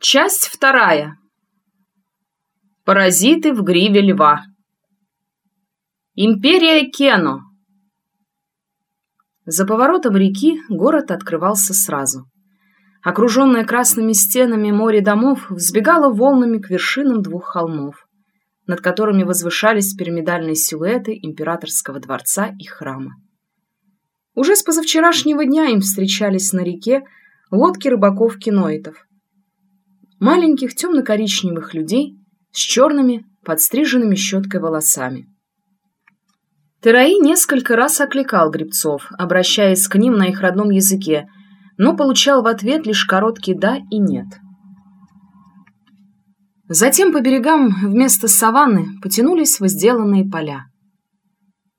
Часть вторая. Паразиты в гриве льва. Империя Кено. За поворотом реки город открывался сразу. Окруженное красными стенами море домов взбегало волнами к вершинам двух холмов, над которыми возвышались пирамидальные силуэты императорского дворца и храма. Уже с позавчерашнего дня им встречались на реке лодки рыбаков-киноитов – маленьких темно-коричневых людей с черными, подстриженными щеткой волосами. Тераи несколько раз окликал гребцов, обращаясь к ним на их родном языке, но получал в ответ лишь короткий «да» и «нет». Затем по берегам вместо саванны потянулись возделанные поля.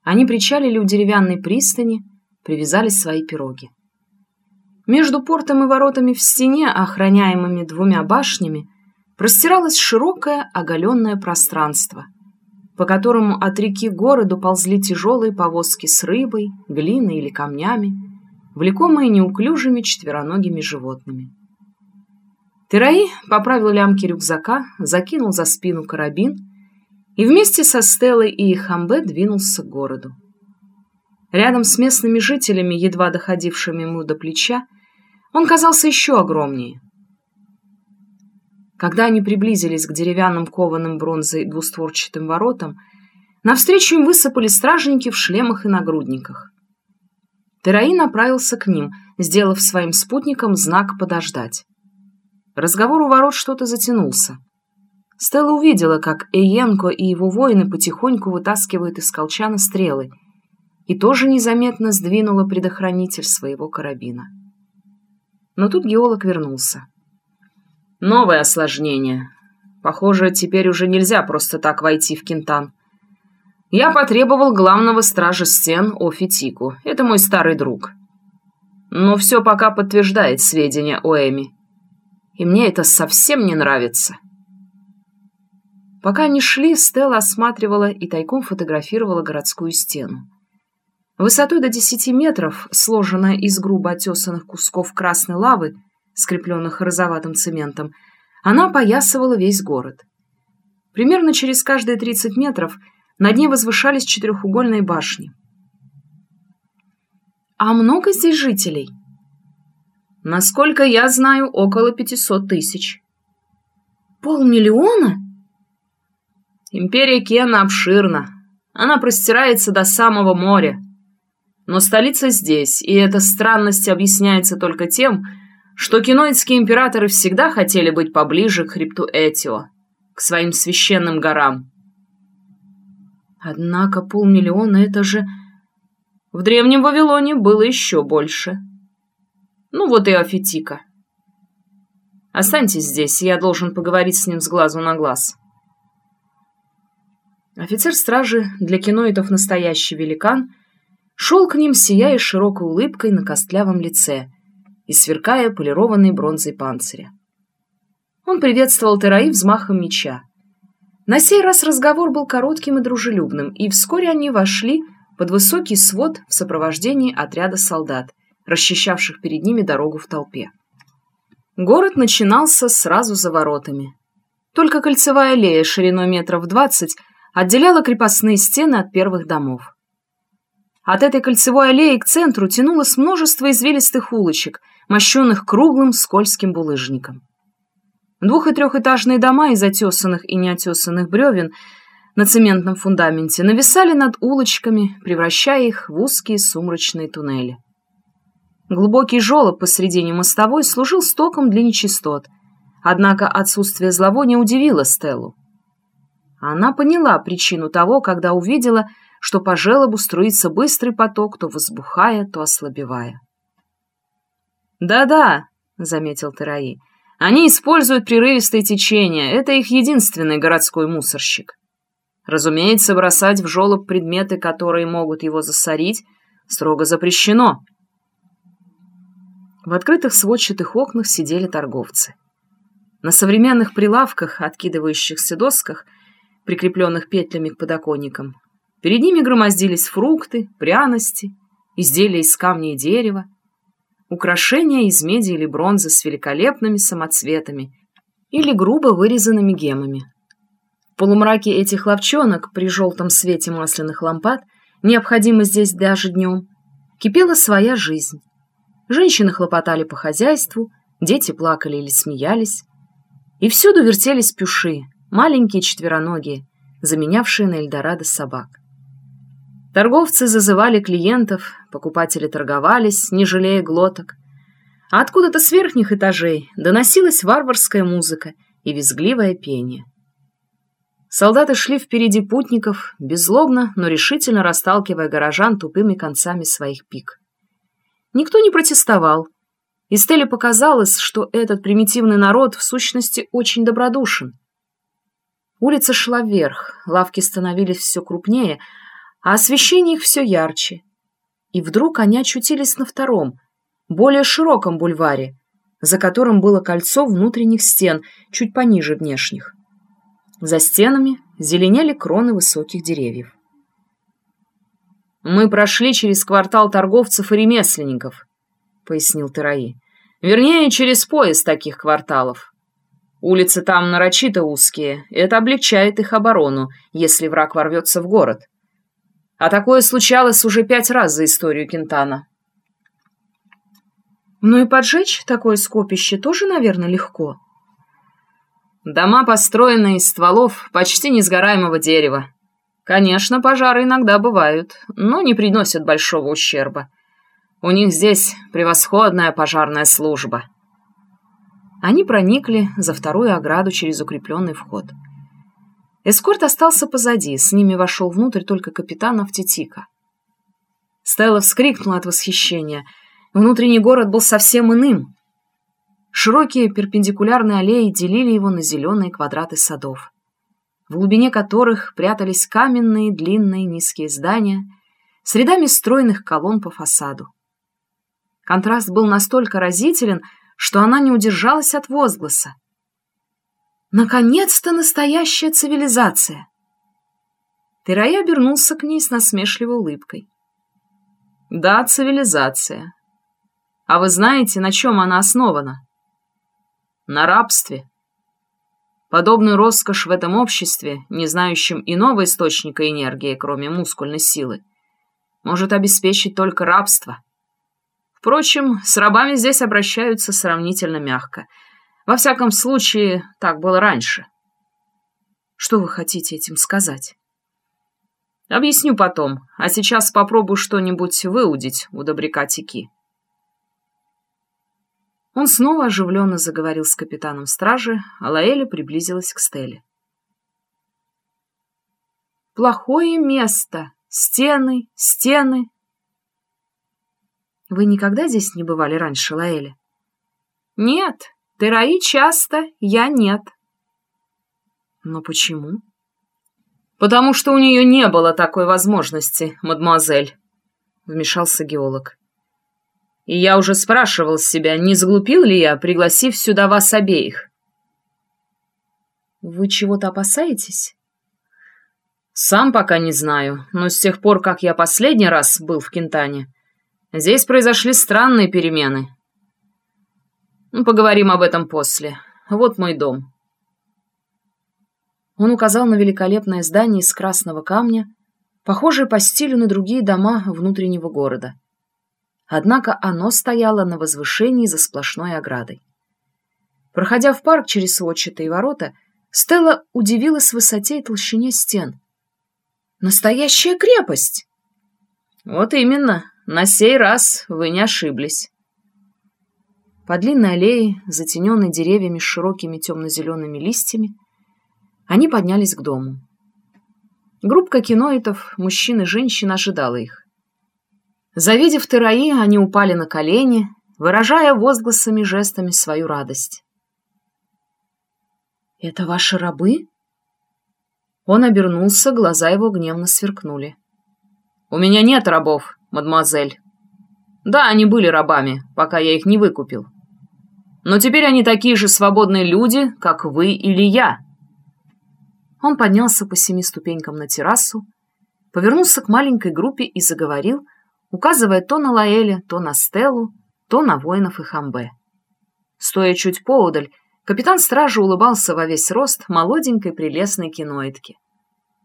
Они причалили у деревянной пристани, привязали свои пироги. Между портом и воротами в стене, охраняемыми двумя башнями, простиралось широкое оголенное пространство, по которому от реки городу ползли тяжелые повозки с рыбой, глиной или камнями, влекомые неуклюжими четвероногими животными. Тераи поправил лямки рюкзака, закинул за спину карабин и вместе со Стеллой и Хамбе двинулся к городу. Рядом с местными жителями, едва доходившими ему до плеча, он казался еще огромнее. Когда они приблизились к деревянным кованым бронзой двустворчатым воротам, навстречу им высыпали стражники в шлемах и нагрудниках. Тераи направился к ним, сделав своим спутникам знак «подождать». Разговор у ворот что-то затянулся. Стелла увидела, как Эйенко и его воины потихоньку вытаскивают из колчана стрелы, и тоже незаметно сдвинула предохранитель своего карабина. Но тут геолог вернулся. Новое осложнение. Похоже, теперь уже нельзя просто так войти в Кентан. Я потребовал главного стража стен Офитику. Это мой старый друг. Но все пока подтверждает сведения о Эми. И мне это совсем не нравится. Пока они шли, Стелла осматривала и тайком фотографировала городскую стену. Высотой до 10 метров, сложенная из грубо отесанных кусков красной лавы, скрепленных розоватым цементом, она опоясывала весь город. Примерно через каждые 30 метров над ней возвышались четырехугольные башни. «А много здесь жителей?» «Насколько я знаю, около 500 тысяч». «Полмиллиона?» «Империя Кена обширна. Она простирается до самого моря». Но столица здесь, и эта странность объясняется только тем, что киноидские императоры всегда хотели быть поближе к хребту Этио, к своим священным горам. Однако полмиллиона — это же... В Древнем Вавилоне было еще больше. Ну вот и Афетика. Останьтесь здесь, я должен поговорить с ним с глазу на глаз. Офицер стражи для киноидов настоящий великан — шел к ним, сияя широкой улыбкой на костлявом лице и сверкая полированной бронзой панциря. Он приветствовал Тераи взмахом меча. На сей раз разговор был коротким и дружелюбным, и вскоре они вошли под высокий свод в сопровождении отряда солдат, расчищавших перед ними дорогу в толпе. Город начинался сразу за воротами. Только кольцевая аллея шириной метров двадцать отделяла крепостные стены от первых домов. От этой кольцевой аллеи к центру тянулось множество извилистых улочек, мощенных круглым скользким булыжником. Двух- и трехэтажные дома из отесанных и неотесанных бревен на цементном фундаменте нависали над улочками, превращая их в узкие сумрачные туннели. Глубокий желоб посредине мостовой служил стоком для нечистот, однако отсутствие зловония удивило Стеллу. Она поняла причину того, когда увидела, что по желобу струится быстрый поток, то возбухая, то ослабевая. «Да-да», — заметил Тераи, — «они используют прерывистые течения, это их единственный городской мусорщик. Разумеется, бросать в желоб предметы, которые могут его засорить, строго запрещено». В открытых сводчатых окнах сидели торговцы. На современных прилавках, откидывающихся досках, прикрепленных петлями к подоконникам, Перед ними громоздились фрукты, пряности, изделия из камня и дерева, украшения из меди или бронзы с великолепными самоцветами или грубо вырезанными гемами. В полумраке этих ловчонок при желтом свете масляных лампад, необходимо здесь даже днем, кипела своя жизнь. Женщины хлопотали по хозяйству, дети плакали или смеялись. И всюду вертелись пюши, маленькие четвероногие, заменявшие на Эльдорадо собак. Торговцы зазывали клиентов, покупатели торговались, не жалея глоток. А откуда-то с верхних этажей доносилась варварская музыка и визгливое пение. Солдаты шли впереди путников, беззлобно, но решительно расталкивая горожан тупыми концами своих пик. Никто не протестовал, и Стелле показалось, что этот примитивный народ в сущности очень добродушен. Улица шла вверх, лавки становились все крупнее, а освещение их все ярче. И вдруг они очутились на втором, более широком бульваре, за которым было кольцо внутренних стен, чуть пониже внешних. За стенами зеленели кроны высоких деревьев. «Мы прошли через квартал торговцев и ремесленников», — пояснил Тераи. «Вернее, через пояс таких кварталов. Улицы там нарочито узкие, это облегчает их оборону, если враг ворвется в город. А такое случалось уже пять раз за историю Кентана. Ну и поджечь такое скопище тоже, наверное, легко. Дома, построенные из стволов почти несгораемого дерева. Конечно, пожары иногда бывают, но не приносят большого ущерба. У них здесь превосходная пожарная служба. Они проникли за вторую ограду через укрепленный вход. — Эскорт остался позади, с ними вошел внутрь только капитан Автитика. Стелла вскрикнула от восхищения. Внутренний город был совсем иным. Широкие перпендикулярные аллеи делили его на зеленые квадраты садов, в глубине которых прятались каменные длинные низкие здания с рядами стройных колонн по фасаду. Контраст был настолько разителен, что она не удержалась от возгласа. Наконец-то настоящая цивилизация!» Терай обернулся к ней с насмешливой улыбкой. «Да, цивилизация. А вы знаете, на чем она основана?» «На рабстве. Подобную роскошь в этом обществе, не знающем иного источника энергии, кроме мускульной силы, может обеспечить только рабство. Впрочем, с рабами здесь обращаются сравнительно мягко — во всяком случае, так было раньше. Что вы хотите этим сказать? Объясню потом, а сейчас попробую что-нибудь выудить у добряка Тики. Он снова оживленно заговорил с капитаном стражи, а Лаэля приблизилась к Стелле. «Плохое место. Стены, стены». «Вы никогда здесь не бывали раньше, Лаэля?» «Нет, Тераи часто, я нет. Но почему? Потому что у нее не было такой возможности, мадемуазель, вмешался геолог. И я уже спрашивал себя, не заглупил ли я, пригласив сюда вас обеих. Вы чего-то опасаетесь? Сам пока не знаю, но с тех пор, как я последний раз был в Кентане, здесь произошли странные перемены. Ну, поговорим об этом после. Вот мой дом. Он указал на великолепное здание из красного камня, похожее по стилю на другие дома внутреннего города. Однако оно стояло на возвышении за сплошной оградой. Проходя в парк через сводчатые ворота, Стелла удивилась высоте и толщине стен. «Настоящая крепость!» «Вот именно, на сей раз вы не ошиблись». По длинной аллее, затененной деревьями с широкими темно-зелеными листьями, они поднялись к дому. Группка киноитов, мужчин и женщин, ожидала их. Завидев Тераи, они упали на колени, выражая возгласами жестами свою радость. «Это ваши рабы?» Он обернулся, глаза его гневно сверкнули. «У меня нет рабов, мадемуазель. Да, они были рабами, пока я их не выкупил. Но теперь они такие же свободные люди, как вы или я». Он поднялся по семи ступенькам на террасу, повернулся к маленькой группе и заговорил, указывая то на Лаэля, то на Стеллу, то на воинов и Хамбе. Стоя чуть поодаль, Капитан стражи улыбался во весь рост молоденькой прелестной киноидке.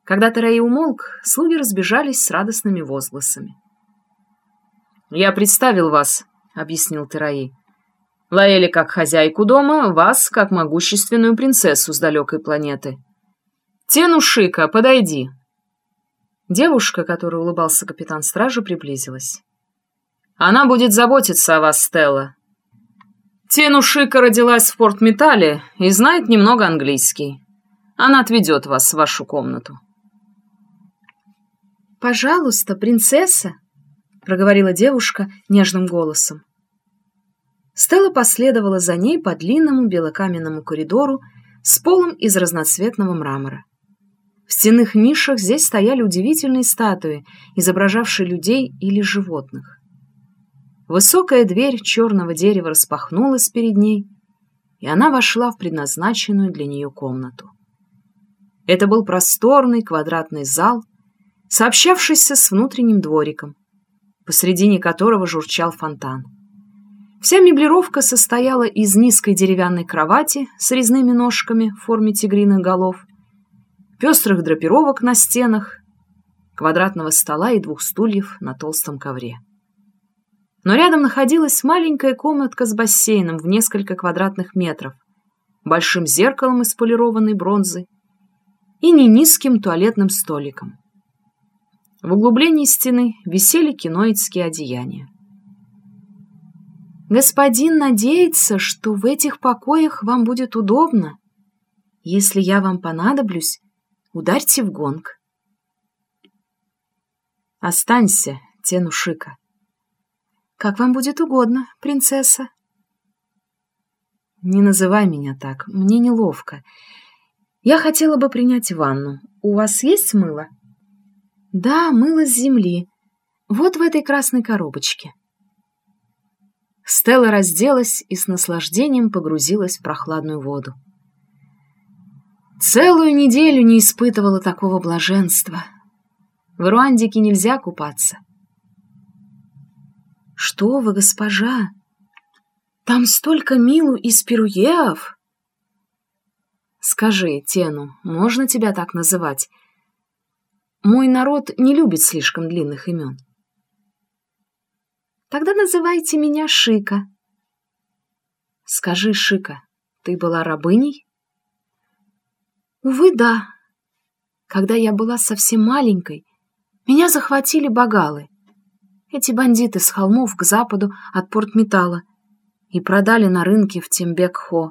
Когда Терей умолк, слуги разбежались с радостными возгласами. «Я представил вас», — объяснил Тераи. «Лаэли как хозяйку дома, вас как могущественную принцессу с далекой планеты. Тену Шика, подойди». Девушка, которой улыбался капитан стражи, приблизилась. «Она будет заботиться о вас, Стелла. Тену Шика родилась в Порт-Металле и знает немного английский. Она отведет вас в вашу комнату». «Пожалуйста, принцесса», — проговорила девушка нежным голосом. Стелла последовала за ней по длинному белокаменному коридору с полом из разноцветного мрамора. В стенных нишах здесь стояли удивительные статуи, изображавшие людей или животных. Высокая дверь черного дерева распахнулась перед ней, и она вошла в предназначенную для нее комнату. Это был просторный квадратный зал, сообщавшийся с внутренним двориком, посредине которого журчал фонтан. Вся меблировка состояла из низкой деревянной кровати с резными ножками в форме тигриных голов, пестрых драпировок на стенах, квадратного стола и двух стульев на толстом ковре. Но рядом находилась маленькая комнатка с бассейном в несколько квадратных метров, большим зеркалом из полированной бронзы и не низким туалетным столиком. В углублении стены висели киноидские одеяния. «Господин надеется, что в этих покоях вам будет удобно. Если я вам понадоблюсь, ударьте в гонг». «Останься, Тенушика». «Как вам будет угодно, принцесса». «Не называй меня так, мне неловко. Я хотела бы принять ванну. У вас есть мыло?» Да, мыло с земли. Вот в этой красной коробочке. Стелла разделась и с наслаждением погрузилась в прохладную воду. Целую неделю не испытывала такого блаженства. В Руандике нельзя купаться. Что вы, госпожа? Там столько милу из перуеов! Скажи, Тену, можно тебя так называть? Мой народ не любит слишком длинных имен. Тогда называйте меня Шика. Скажи, Шика, ты была рабыней? Увы, да. Когда я была совсем маленькой, меня захватили багалы. Эти бандиты с холмов к западу от Порт-Металла и продали на рынке в Тембек-Хо.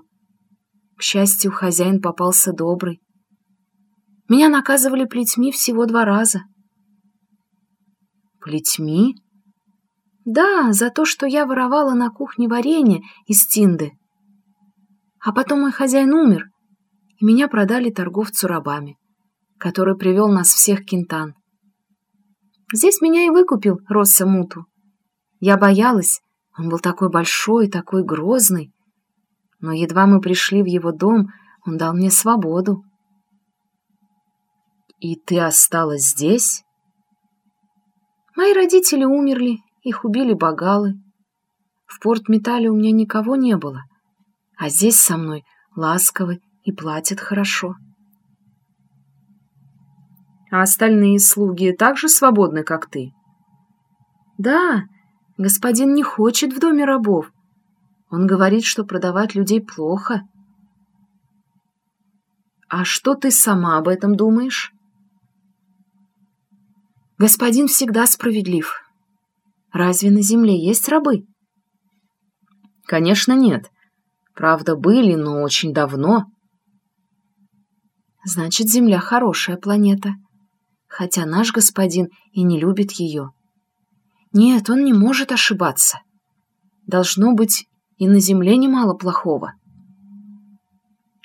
К счастью, хозяин попался добрый. Меня наказывали плетьми всего два раза. Плетьми? Да, за то, что я воровала на кухне варенье из Тинды. А потом мой хозяин умер, и меня продали торговцу рабами, который привел нас всех к Кентан. Здесь меня и выкупил Росса Муту. Я боялась, он был такой большой, такой грозный. Но едва мы пришли в его дом, он дал мне свободу. «И ты осталась здесь?» «Мои родители умерли, их убили багалы. В порт-металле у меня никого не было, а здесь со мной ласковы и платят хорошо». «А остальные слуги так же свободны, как ты?» «Да, господин не хочет в доме рабов. Он говорит, что продавать людей плохо». «А что ты сама об этом думаешь?» Господин всегда справедлив. Разве на земле есть рабы? Конечно, нет. Правда, были, но очень давно. Значит, Земля хорошая планета. Хотя наш господин и не любит ее. Нет, он не может ошибаться. Должно быть, и на Земле немало плохого.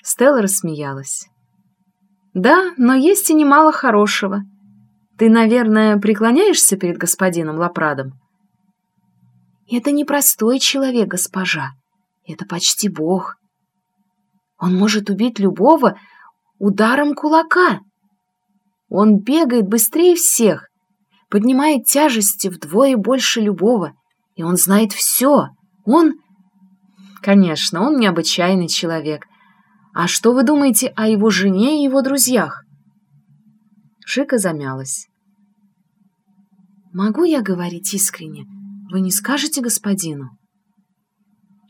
Стелла рассмеялась. Да, но есть и немало хорошего. Ты, наверное, преклоняешься перед господином Лапрадом? Это не простой человек, госпожа. Это почти бог. Он может убить любого ударом кулака. Он бегает быстрее всех, поднимает тяжести вдвое больше любого, и он знает все. Он... Конечно, он необычайный человек, А что вы думаете о его жене и его друзьях?» Шика замялась. «Могу я говорить искренне? Вы не скажете господину?»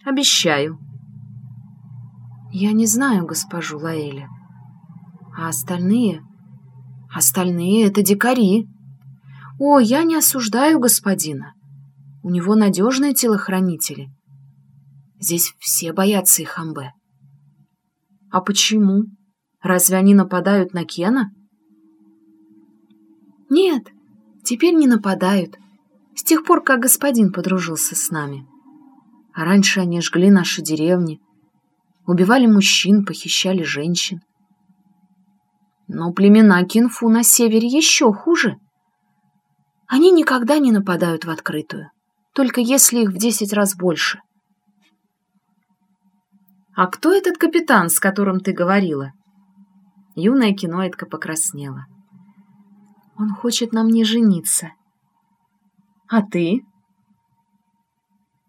«Обещаю». «Я не знаю госпожу Лаэля. А остальные? Остальные — это дикари. О, я не осуждаю господина. У него надежные телохранители. Здесь все боятся их амбе. А почему? Разве они нападают на Кена? Нет, теперь не нападают. С тех пор, как господин подружился с нами. А раньше они жгли наши деревни, убивали мужчин, похищали женщин. Но племена Кинфу на севере еще хуже. Они никогда не нападают в открытую, только если их в десять раз больше. «А кто этот капитан, с которым ты говорила?» Юная киноидка покраснела. «Он хочет на мне жениться». «А ты?»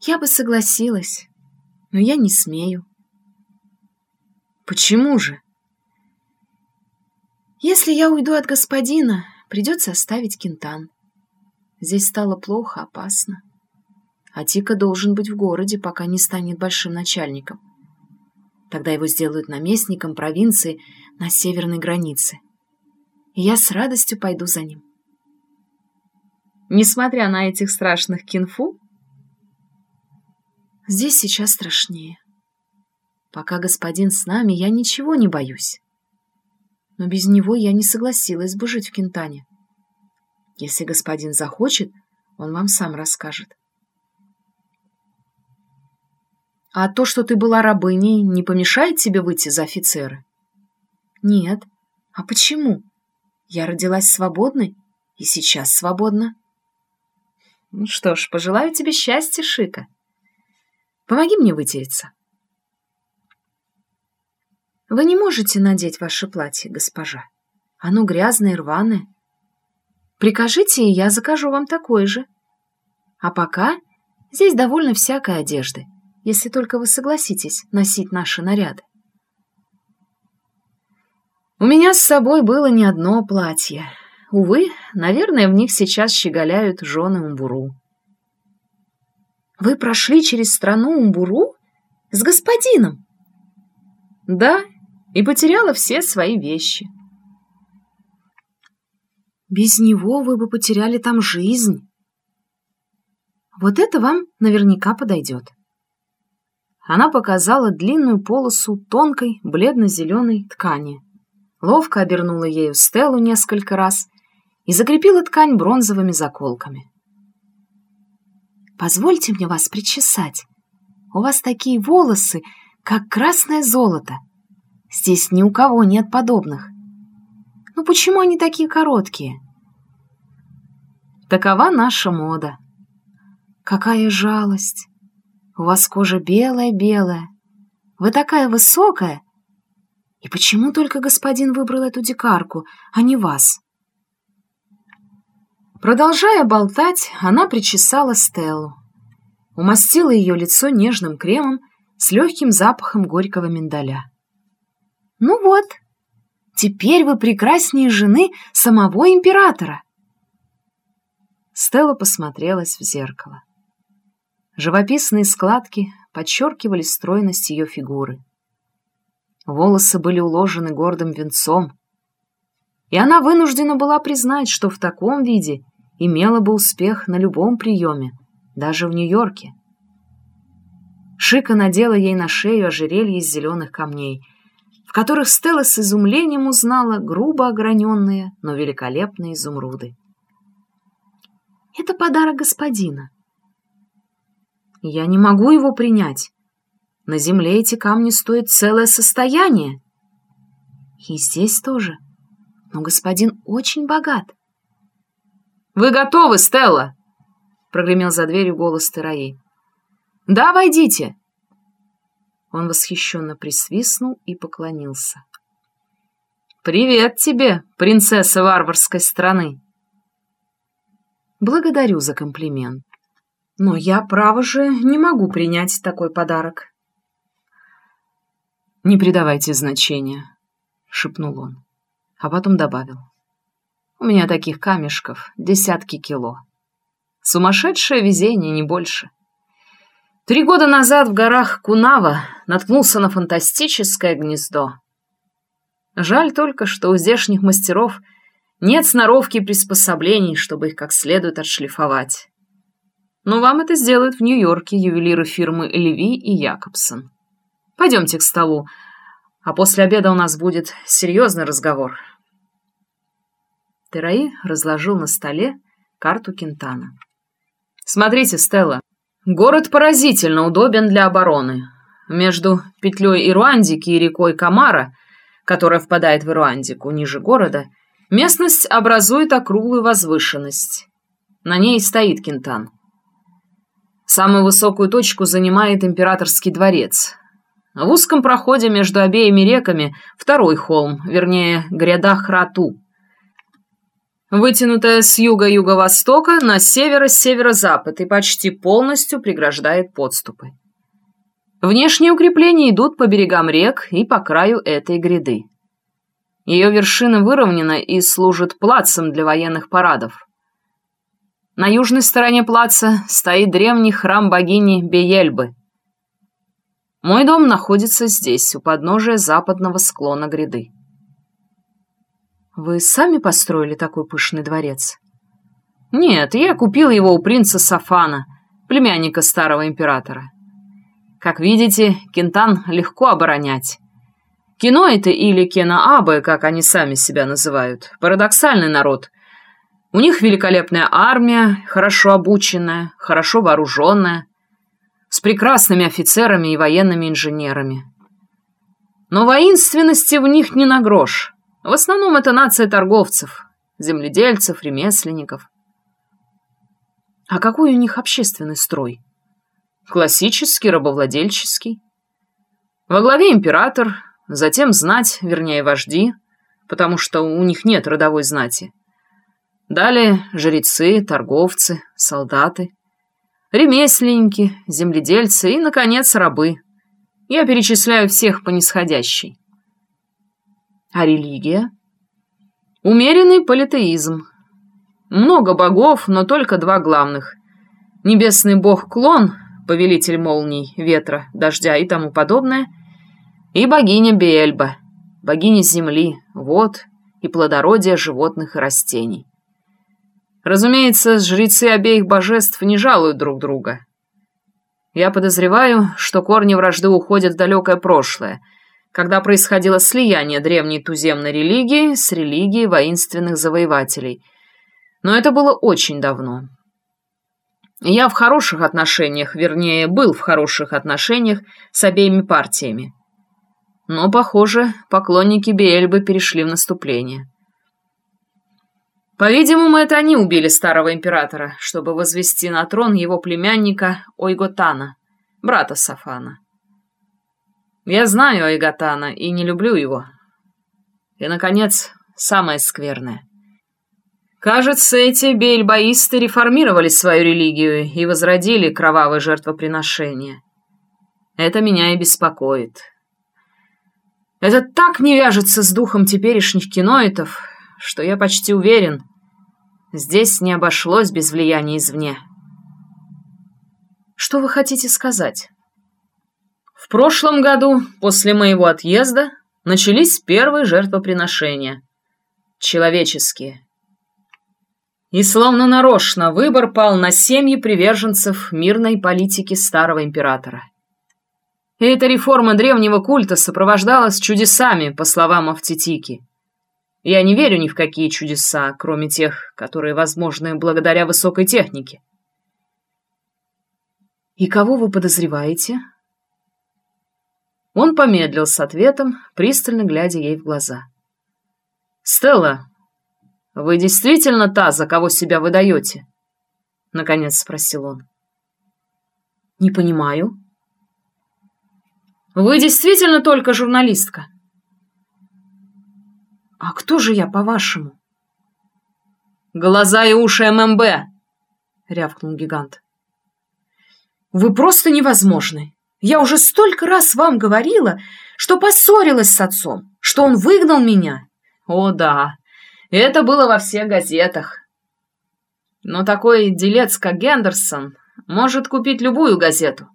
«Я бы согласилась, но я не смею». «Почему же?» «Если я уйду от господина, придется оставить кентан. Здесь стало плохо, опасно. А Тика должен быть в городе, пока не станет большим начальником. Тогда его сделают наместником провинции на северной границе. И я с радостью пойду за ним. Несмотря на этих страшных кинфу? Здесь сейчас страшнее. Пока господин с нами, я ничего не боюсь. Но без него я не согласилась бы жить в Кентане. Если господин захочет, он вам сам расскажет. А то, что ты была рабыней, не помешает тебе выйти за офицера? Нет. А почему? Я родилась свободной и сейчас свободна. Ну что ж, пожелаю тебе счастья, Шика. Помоги мне вытереться. Вы не можете надеть ваше платье, госпожа. Оно грязное рваное. Прикажите, и я закажу вам такое же. А пока здесь довольно всякой одежды если только вы согласитесь носить наши наряды. У меня с собой было не одно платье. Увы, наверное, в них сейчас щеголяют жены Умбуру. Вы прошли через страну Умбуру? С господином? Да, и потеряла все свои вещи. Без него вы бы потеряли там жизнь. Вот это вам наверняка подойдет. Она показала длинную полосу тонкой бледно-зеленой ткани. Ловко обернула ею стелу несколько раз и закрепила ткань бронзовыми заколками. «Позвольте мне вас причесать. У вас такие волосы, как красное золото. Здесь ни у кого нет подобных. Ну почему они такие короткие?» Такова наша мода. Какая жалость! У вас кожа белая-белая. Вы такая высокая. И почему только господин выбрал эту дикарку, а не вас?» Продолжая болтать, она причесала Стеллу. Умастила ее лицо нежным кремом с легким запахом горького миндаля. «Ну вот, теперь вы прекраснее жены самого императора!» Стелла посмотрелась в зеркало. Живописные складки подчеркивали стройность ее фигуры. Волосы были уложены гордым венцом, и она вынуждена была признать, что в таком виде имела бы успех на любом приеме, даже в Нью-Йорке. Шика надела ей на шею ожерелье из зеленых камней, в которых Стелла с изумлением узнала грубо ограненные, но великолепные изумруды. «Это подарок господина», я не могу его принять. На земле эти камни стоят целое состояние. И здесь тоже. Но господин очень богат. «Вы готовы, Стелла?» — прогремел за дверью голос Тераи. «Да, войдите!» Он восхищенно присвистнул и поклонился. «Привет тебе, принцесса варварской страны!» «Благодарю за комплимент. Но я, право же, не могу принять такой подарок. «Не придавайте значения», — шепнул он, а потом добавил. «У меня таких камешков десятки кило. Сумасшедшее везение, не больше. Три года назад в горах Кунава наткнулся на фантастическое гнездо. Жаль только, что у здешних мастеров нет сноровки и приспособлений, чтобы их как следует отшлифовать. Но вам это сделают в Нью-Йорке ювелиры фирмы Леви и Якобсон. Пойдемте к столу, а после обеда у нас будет серьезный разговор. Тераи разложил на столе карту Кентана. Смотрите, Стелла, город поразительно удобен для обороны. Между петлей Ируандики и рекой Камара, которая впадает в Ируандику ниже города, местность образует округлую возвышенность. На ней стоит Кентан. Самую высокую точку занимает императорский дворец. В узком проходе между обеими реками второй холм, вернее, гряда Храту. Вытянутая с юга-юго-востока на северо-северо-запад и почти полностью преграждает подступы. Внешние укрепления идут по берегам рек и по краю этой гряды. Ее вершина выровнена и служит плацем для военных парадов. На южной стороне плаца стоит древний храм богини Беельбы. Мой дом находится здесь, у подножия западного склона гряды. Вы сами построили такой пышный дворец? Нет, я купил его у принца Сафана, племянника старого императора. Как видите, Кентан легко оборонять. Киноиты или Кенаабы, как они сами себя называют, парадоксальный народ — у них великолепная армия, хорошо обученная, хорошо вооруженная, с прекрасными офицерами и военными инженерами. Но воинственности в них не на грош. В основном это нация торговцев, земледельцев, ремесленников. А какой у них общественный строй? Классический, рабовладельческий. Во главе император, затем знать, вернее вожди, потому что у них нет родовой знати. Далее жрецы, торговцы, солдаты, ремесленники, земледельцы и, наконец, рабы. Я перечисляю всех по нисходящей. А религия? Умеренный политеизм. Много богов, но только два главных. Небесный бог Клон, повелитель молний, ветра, дождя и тому подобное, и богиня Бельба, богиня земли, вод и плодородия животных и растений. Разумеется, жрецы обеих божеств не жалуют друг друга. Я подозреваю, что корни вражды уходят в далекое прошлое, когда происходило слияние древней туземной религии с религией воинственных завоевателей. Но это было очень давно. Я в хороших отношениях, вернее, был в хороших отношениях с обеими партиями. Но, похоже, поклонники Биэльбы перешли в наступление. По-видимому, это они убили старого императора, чтобы возвести на трон его племянника Ойготана, брата Сафана. Я знаю Ойготана и не люблю его. И, наконец, самое скверное. Кажется, эти бельбаисты реформировали свою религию и возродили кровавое жертвоприношение. Это меня и беспокоит. Это так не вяжется с духом теперешних киноитов, что я почти уверен, Здесь не обошлось без влияния извне. Что вы хотите сказать? Прошлом году, после моего отъезда, начались первые жертвоприношения. Человеческие. И словно нарочно выбор пал на семьи приверженцев мирной политики старого императора. И эта реформа древнего культа сопровождалась чудесами, по словам Автитики. Я не верю ни в какие чудеса, кроме тех, которые возможны благодаря высокой технике. И кого вы подозреваете? Он помедлил с ответом, пристально глядя ей в глаза. «Стелла, вы действительно та, за кого себя выдаете?» Наконец спросил он. «Не понимаю». «Вы действительно только журналистка?» «А кто же я, по-вашему?» «Глаза и уши ММБ!» — рявкнул гигант. «Вы просто невозможны!» Я уже столько раз вам говорила, что поссорилась с отцом, что он выгнал меня. О, да, это было во всех газетах. Но такой делец, как Гендерсон, может купить любую газету.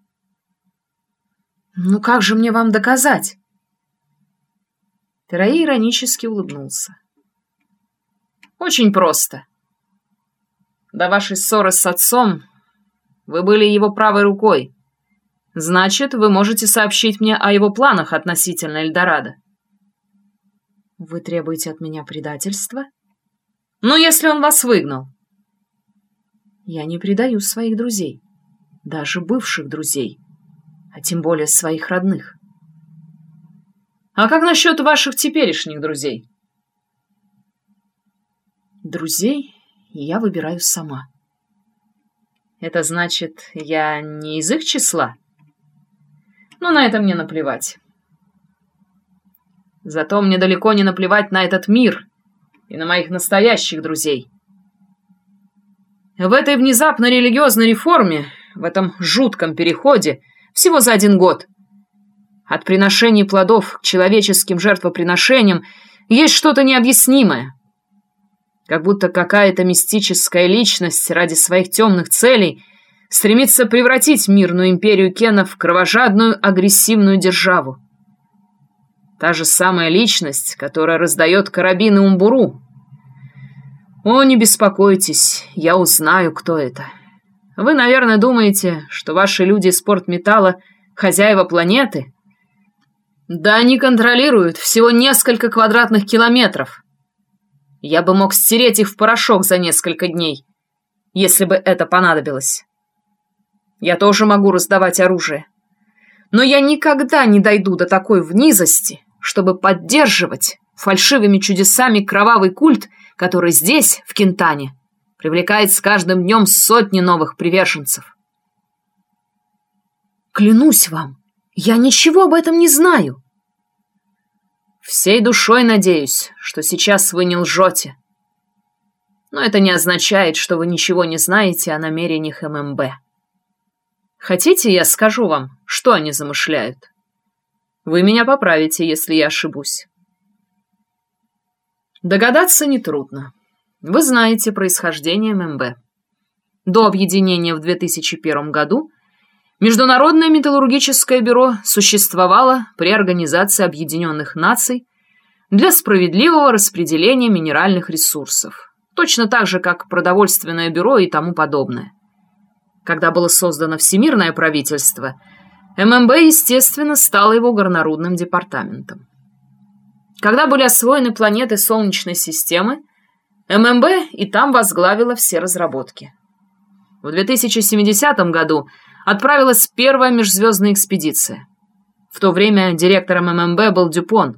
Ну как же мне вам доказать? Тераи иронически улыбнулся. Очень просто. До вашей ссоры с отцом вы были его правой рукой. Значит, вы можете сообщить мне о его планах относительно Эльдорадо. Вы требуете от меня предательства? Ну, если он вас выгнал. Я не предаю своих друзей, даже бывших друзей, а тем более своих родных. А как насчет ваших теперешних друзей? Друзей я выбираю сама. Это значит, я не из их числа? Ну, на это мне наплевать. Зато мне далеко не наплевать на этот мир и на моих настоящих друзей. В этой внезапно религиозной реформе, в этом жутком переходе, всего за один год, от приношений плодов к человеческим жертвоприношениям есть что-то необъяснимое. Как будто какая-то мистическая личность ради своих темных целей стремится превратить мирную империю Кена в кровожадную агрессивную державу. Та же самая личность, которая раздает карабины Умбуру. О, не беспокойтесь, я узнаю, кто это. Вы, наверное, думаете, что ваши люди из спортметалла — хозяева планеты? Да они контролируют всего несколько квадратных километров. Я бы мог стереть их в порошок за несколько дней, если бы это понадобилось. Я тоже могу раздавать оружие. Но я никогда не дойду до такой внизости, чтобы поддерживать фальшивыми чудесами кровавый культ, который здесь, в Кентане, привлекает с каждым днем сотни новых приверженцев. Клянусь вам, я ничего об этом не знаю. Всей душой надеюсь, что сейчас вы не лжете. Но это не означает, что вы ничего не знаете о намерениях ММБ. Хотите, я скажу вам, что они замышляют? Вы меня поправите, если я ошибусь. Догадаться нетрудно. Вы знаете происхождение ММБ. До объединения в 2001 году Международное металлургическое бюро существовало при Организации Объединенных Наций для справедливого распределения минеральных ресурсов, точно так же, как продовольственное бюро и тому подобное. Когда было создано Всемирное правительство, ММБ, естественно, стало его горнорудным департаментом. Когда были освоены планеты Солнечной системы, ММБ и там возглавила все разработки. В 2070 году отправилась первая межзвездная экспедиция. В то время директором ММБ был Дюпон.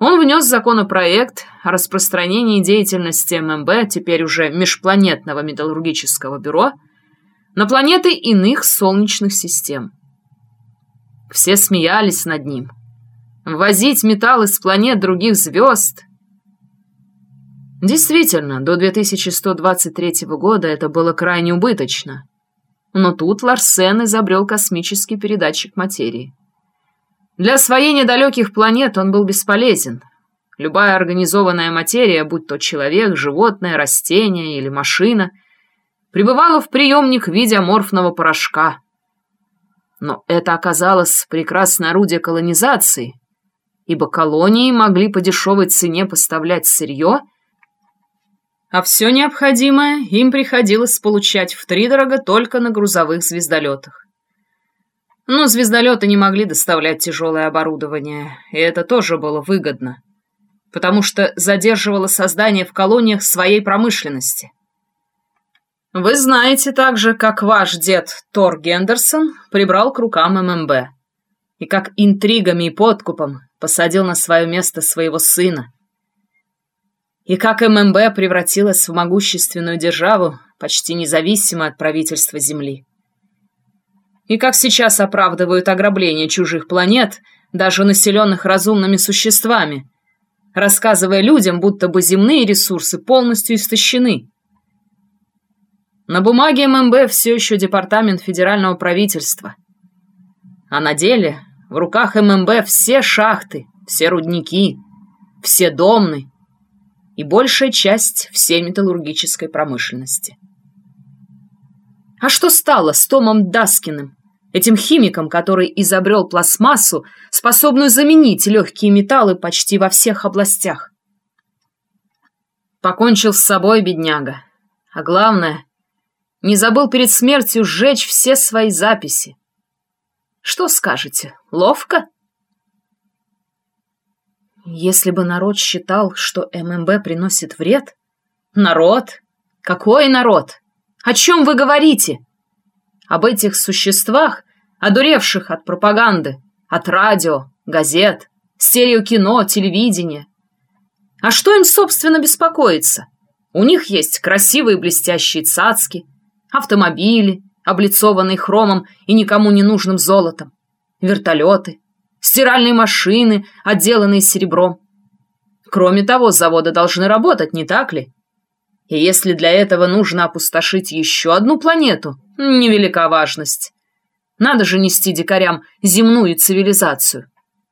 Он внес законопроект о распространении деятельности ММБ, теперь уже межпланетного металлургического бюро, на планеты иных солнечных систем. Все смеялись над ним. Ввозить металл из планет других звезд. Действительно, до 2123 года это было крайне убыточно. Но тут Ларсен изобрел космический передатчик материи. Для освоения далеких планет он был бесполезен. Любая организованная материя, будь то человек, животное, растение или машина — прибывала в приемник в виде аморфного порошка. Но это оказалось прекрасное орудие колонизации, ибо колонии могли по дешевой цене поставлять сырье, а все необходимое им приходилось получать втридорого только на грузовых звездолетах. Но звездолеты не могли доставлять тяжелое оборудование, и это тоже было выгодно, потому что задерживало создание в колониях своей промышленности. Вы знаете также, как ваш дед Тор Гендерсон прибрал к рукам ММБ и как интригами и подкупом посадил на свое место своего сына. И как ММБ превратилась в могущественную державу, почти независимую от правительства Земли. И как сейчас оправдывают ограбление чужих планет, даже населенных разумными существами, рассказывая людям, будто бы земные ресурсы полностью истощены – на бумаге ММБ все еще департамент федерального правительства. А на деле в руках ММБ все шахты, все рудники, все домны и большая часть всей металлургической промышленности. А что стало с Томом Даскиным, этим химиком, который изобрел пластмассу, способную заменить легкие металлы почти во всех областях? Покончил с собой, бедняга. А главное, не забыл перед смертью сжечь все свои записи. Что скажете, ловко? Если бы народ считал, что ММБ приносит вред... Народ? Какой народ? О чем вы говорите? Об этих существах, одуревших от пропаганды, от радио, газет, стереокино, телевидения. А что им, собственно, беспокоиться? У них есть красивые блестящие цацки, автомобили, облицованные хромом и никому не нужным золотом, вертолеты, стиральные машины, отделанные серебром. Кроме того, заводы должны работать, не так ли? И если для этого нужно опустошить еще одну планету, невелика важность. Надо же нести дикарям земную цивилизацию.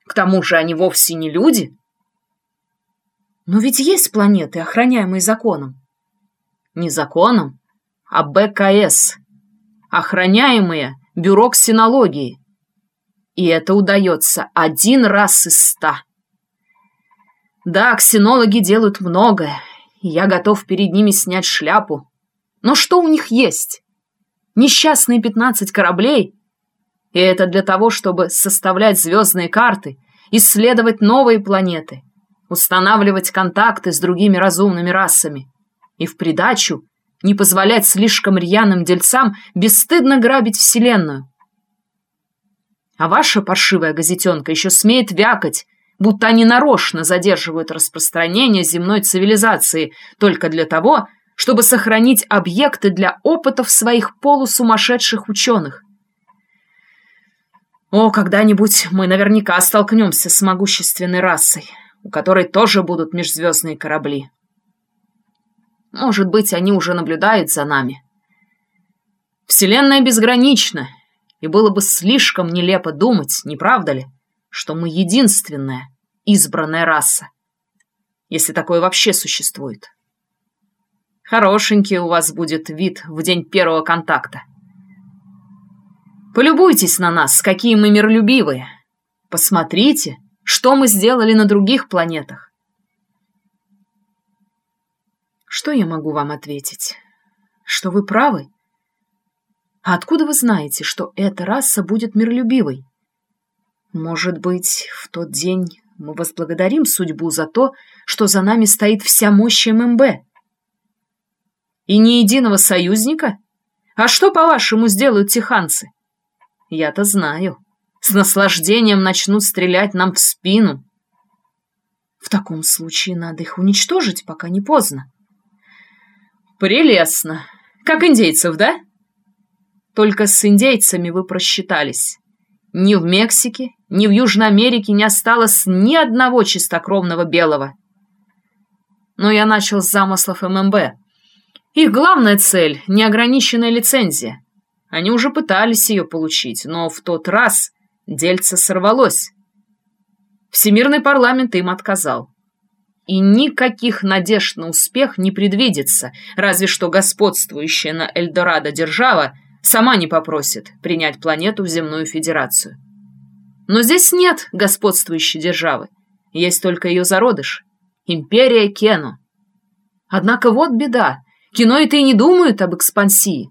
К тому же они вовсе не люди. Но ведь есть планеты, охраняемые законом. Не законом, а БКС. Охраняемые бюро ксенологии. И это удается один раз из ста. Да, ксенологи делают многое, я готов перед ними снять шляпу. Но что у них есть? Несчастные пятнадцать кораблей? И это для того, чтобы составлять звездные карты, исследовать новые планеты, устанавливать контакты с другими разумными расами. И в придачу не позволять слишком рьяным дельцам бесстыдно грабить Вселенную. А ваша паршивая газетенка еще смеет вякать, будто они нарочно задерживают распространение земной цивилизации только для того, чтобы сохранить объекты для опытов своих полусумасшедших ученых. О, когда-нибудь мы наверняка столкнемся с могущественной расой, у которой тоже будут межзвездные корабли. Может быть, они уже наблюдают за нами. Вселенная безгранична, и было бы слишком нелепо думать, не правда ли, что мы единственная избранная раса, если такое вообще существует. Хорошенький у вас будет вид в день первого контакта. Полюбуйтесь на нас, какие мы миролюбивые. Посмотрите, что мы сделали на других планетах. Что я могу вам ответить? Что вы правы? А откуда вы знаете, что эта раса будет миролюбивой? Может быть, в тот день мы возблагодарим судьбу за то, что за нами стоит вся мощь ММБ? И ни единого союзника? А что, по-вашему, сделают теханцы? Я-то знаю. С наслаждением начнут стрелять нам в спину. В таком случае надо их уничтожить, пока не поздно. Прелестно. Как индейцев, да? Только с индейцами вы просчитались. Ни в Мексике, ни в Южной Америке не осталось ни одного чистокровного белого. Но я начал с замыслов ММБ. Их главная цель – неограниченная лицензия. Они уже пытались ее получить, но в тот раз дельце сорвалось. Всемирный парламент им отказал. И никаких надежд на успех не предвидится, разве что господствующая на Эльдорадо держава сама не попросит принять планету в земную федерацию. Но здесь нет господствующей державы, есть только ее зародыш – империя Кену. Однако вот беда, киноиты и не думают об экспансии.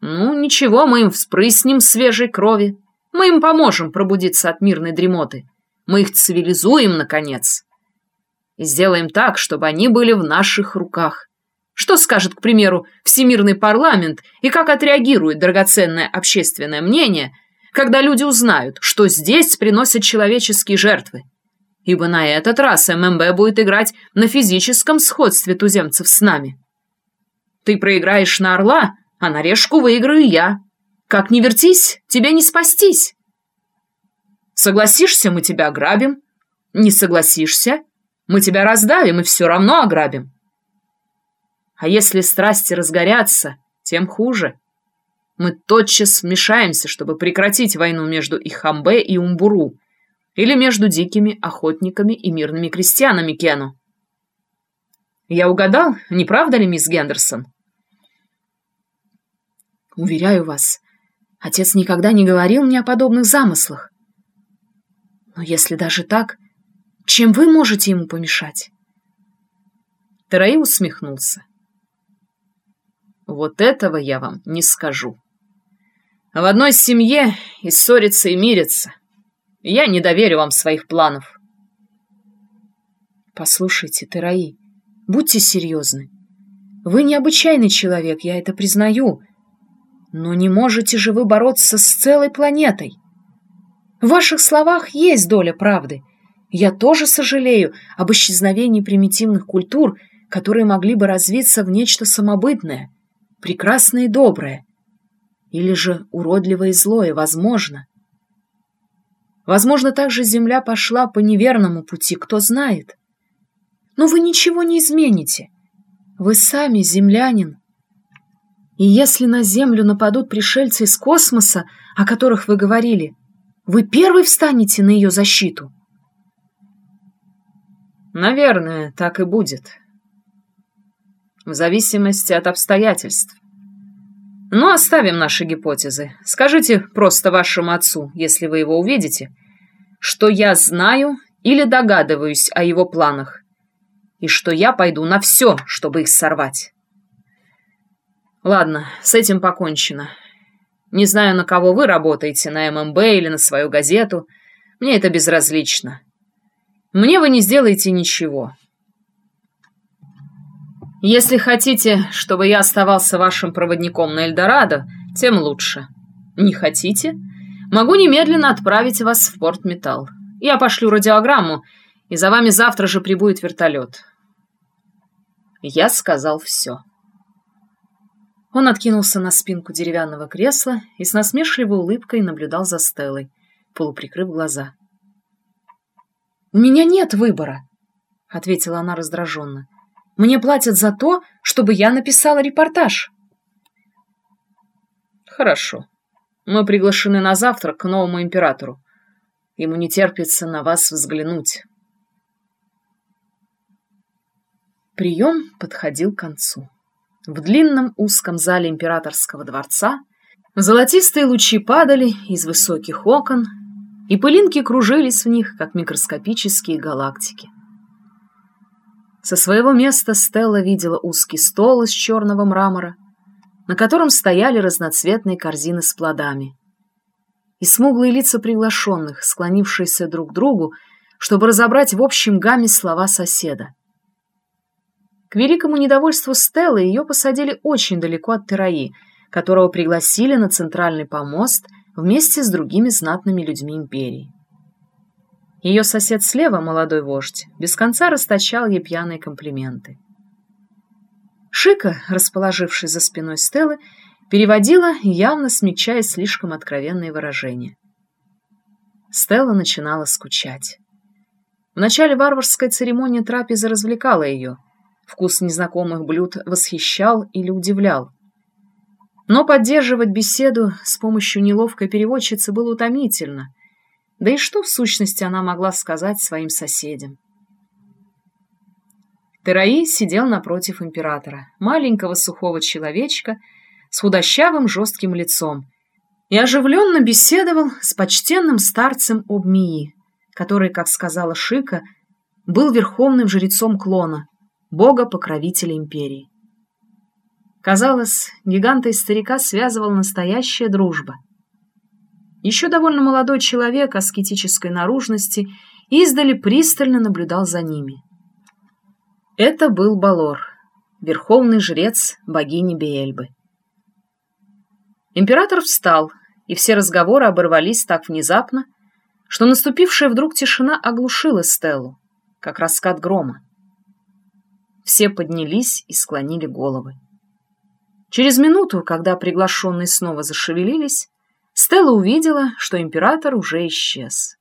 Ну, ничего, мы им вспрыснем свежей крови, мы им поможем пробудиться от мирной дремоты, мы их цивилизуем, наконец. И сделаем так, чтобы они были в наших руках. Что скажет, к примеру, Всемирный парламент и как отреагирует драгоценное общественное мнение, когда люди узнают, что здесь приносят человеческие жертвы? Ибо на этот раз ММБ будет играть на физическом сходстве туземцев с нами. Ты проиграешь на орла, а на решку выиграю я. Как ни вертись, тебе не спастись. Согласишься, мы тебя ограбим. Не согласишься, мы тебя раздавим и все равно ограбим. А если страсти разгорятся, тем хуже. мы тотчас вмешаемся, чтобы прекратить войну между Ихамбе и Умбуру, или между дикими охотниками и мирными крестьянами Кену. Я угадал, не правда ли, мисс Гендерсон? Уверяю вас, отец никогда не говорил мне о подобных замыслах. Но если даже так, чем вы можете ему помешать? Тараи усмехнулся. Вот этого я вам не скажу. В одной семье и ссориться, и мириться. Я не доверю вам своих планов. Послушайте, Тараи, Будьте серьезны. Вы необычайный человек, я это признаю. Но не можете же вы бороться с целой планетой. В ваших словах есть доля правды. Я тоже сожалею об исчезновении примитивных культур, которые могли бы развиться в нечто самобытное, прекрасное и доброе. Или же уродливое и злое, возможно. Возможно, также Земля пошла по неверному пути, кто знает. Но вы ничего не измените. Вы сами землянин. И если на Землю нападут пришельцы из космоса, о которых вы говорили, вы первый встанете на ее защиту. Наверное, так и будет. В зависимости от обстоятельств. Но ну, оставим наши гипотезы. Скажите просто вашему отцу, если вы его увидите, что я знаю или догадываюсь о его планах, и что я пойду на все, чтобы их сорвать. Ладно, с этим покончено. Не знаю, на кого вы работаете, на ММБ или на свою газету. Мне это безразлично. Мне вы не сделаете ничего. Если хотите, чтобы я оставался вашим проводником на Эльдорадо, тем лучше. Не хотите? Могу немедленно отправить вас в порт Металл. Я пошлю радиограмму, и за вами завтра же прибудет вертолет. Я сказал все. Он откинулся на спинку деревянного кресла и с насмешливой улыбкой наблюдал за Стеллой, полуприкрыв глаза. «У меня нет выбора», — ответила она раздраженно. «Мне платят за то, чтобы я написала репортаж». «Хорошо. Мы приглашены на завтрак к новому императору. Ему не терпится на вас взглянуть». Прием подходил к концу. В длинном узком зале императорского дворца золотистые лучи падали из высоких окон, и пылинки кружились в них, как микроскопические галактики. Со своего места Стелла видела узкий стол из черного мрамора, на котором стояли разноцветные корзины с плодами. И смуглые лица приглашенных, склонившиеся друг к другу, чтобы разобрать в общем гамме слова соседа. К великому недовольству Стеллы ее посадили очень далеко от Тераи, которого пригласили на центральный помост вместе с другими знатными людьми империи. Ее сосед слева, молодой вождь, без конца расточал ей пьяные комплименты. Шика, расположившись за спиной Стеллы, переводила, явно смягчая слишком откровенные выражения. Стелла начинала скучать. В начале варварской церемонии трапеза развлекала ее — Вкус незнакомых блюд восхищал или удивлял. Но поддерживать беседу с помощью неловкой переводчицы было утомительно. Да и что, в сущности, она могла сказать своим соседям? Тераи сидел напротив императора, маленького сухого человечка с худощавым жестким лицом, и оживленно беседовал с почтенным старцем Обмии, который, как сказала Шика, был верховным жрецом клона, бога-покровителя империи. Казалось, гиганта и старика связывала настоящая дружба. Еще довольно молодой человек аскетической наружности издали пристально наблюдал за ними. Это был Балор, верховный жрец богини Беэльбы. Император встал, и все разговоры оборвались так внезапно, что наступившая вдруг тишина оглушила Стеллу, как раскат грома. Все поднялись и склонили головы. Через минуту, когда приглашенные снова зашевелились, Стелла увидела, что император уже исчез.